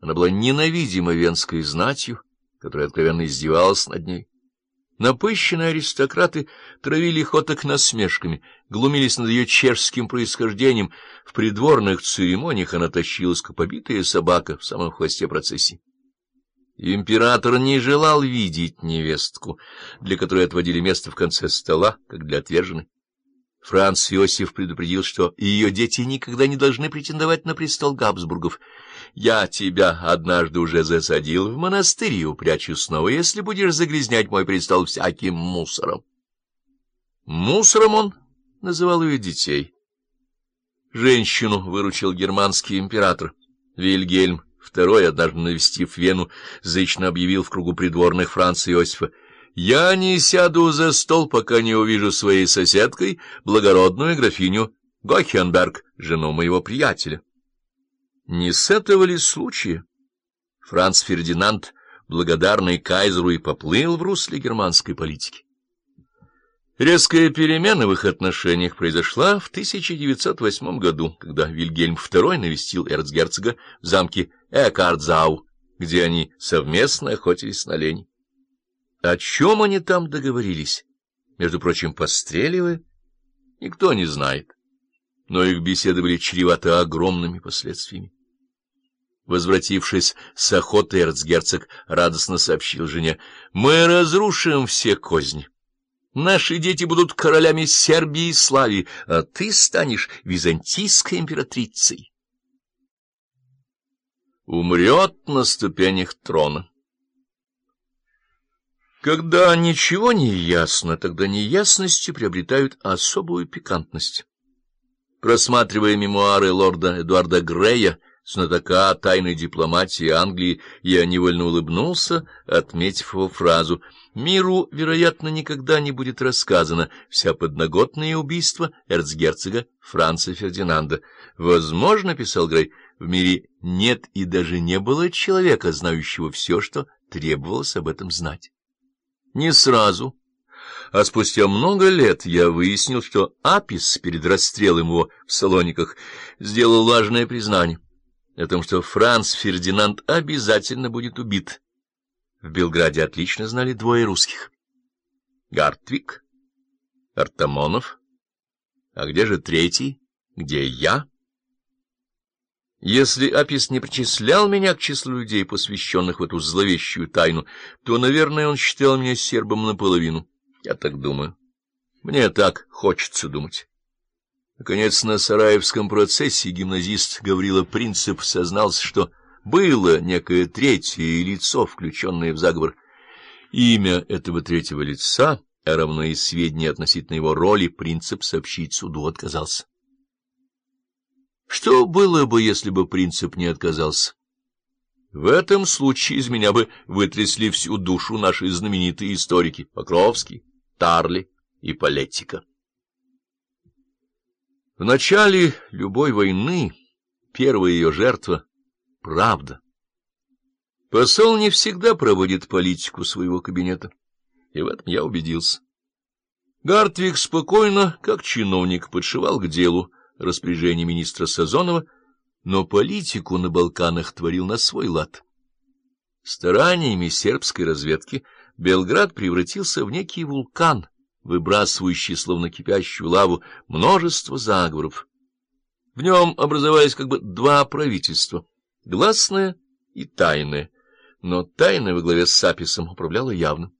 Она была ненавидима венской знатью, которая откровенно издевалась над ней. Напыщенные аристократы травили хоток насмешками, глумились над ее чешским происхождением. В придворных церемониях она тащилась, как побитая собака в самом хвосте процессии. Император не желал видеть невестку, для которой отводили место в конце стола, как для отверженной. Франц Иосиф предупредил, что ее дети никогда не должны претендовать на престол Габсбургов. «Я тебя однажды уже засадил в монастырь и упрячу снова, если будешь загрязнять мой престол всяким мусором». Мусором он называл ее детей. Женщину выручил германский император Вильгельм II, однажды навестив Вену, зычно объявил в кругу придворных Франца Иосифа — я не сяду за стол, пока не увижу своей соседкой благородную графиню Гохенберг, жену моего приятеля. Не с этого ли случая? Франц Фердинанд, благодарный кайзеру, и поплыл в русле германской политики. Резкая перемена в их отношениях произошла в 1908 году, когда Вильгельм II навестил эрцгерцога в замке Экардзау, где они совместно охотились на оленей. О чем они там договорились? Между прочим, постреливая? Никто не знает. Но их беседы были чреваты огромными последствиями. Возвратившись с охоты, эрцгерцог радостно сообщил жене, — Мы разрушим все козни. Наши дети будут королями Сербии и Славии, а ты станешь византийской императрицей. Умрет на ступенях трона. Когда ничего не ясно, тогда неясности приобретают особую пикантность. Просматривая мемуары лорда Эдуарда Грея, знатока тайной дипломатии Англии, я невольно улыбнулся, отметив его фразу «Миру, вероятно, никогда не будет рассказано вся подноготное убийство эрцгерцога Франца Фердинанда. Возможно, — писал Грей, — в мире нет и даже не было человека, знающего все, что требовалось об этом знать». Не сразу, а спустя много лет я выяснил, что Апис перед расстрелом его в Салониках сделал важное признание о том, что Франц Фердинанд обязательно будет убит. В Белграде отлично знали двое русских. Гартвик, Артамонов. А где же третий? Где я? Если Апис не причислял меня к числу людей, посвященных в эту зловещую тайну, то, наверное, он считал меня сербом наполовину. Я так думаю. Мне так хочется думать. Наконец, на Сараевском процессе гимназист Гаврила Принцип сознался, что было некое третье лицо, включенное в заговор. Имя этого третьего лица, а равно и сведения относительно его роли, Принцип сообщить суду отказался. Что было бы, если бы принцип не отказался? В этом случае из меня бы вытрясли всю душу наши знаменитые историки Покровский, Тарли и Палетика. В начале любой войны первая ее жертва — правда. Посол не всегда проводит политику своего кабинета, и в этом я убедился. Гартвик спокойно, как чиновник, подшивал к делу, распоряжение министра Сазонова, но политику на Балканах творил на свой лад. Стараниями сербской разведки Белград превратился в некий вулкан, выбрасывающий, словно кипящую лаву, множество заговоров. В нем образовались как бы два правительства — гласное и тайное, но тайное во главе с Саписом управляло явно.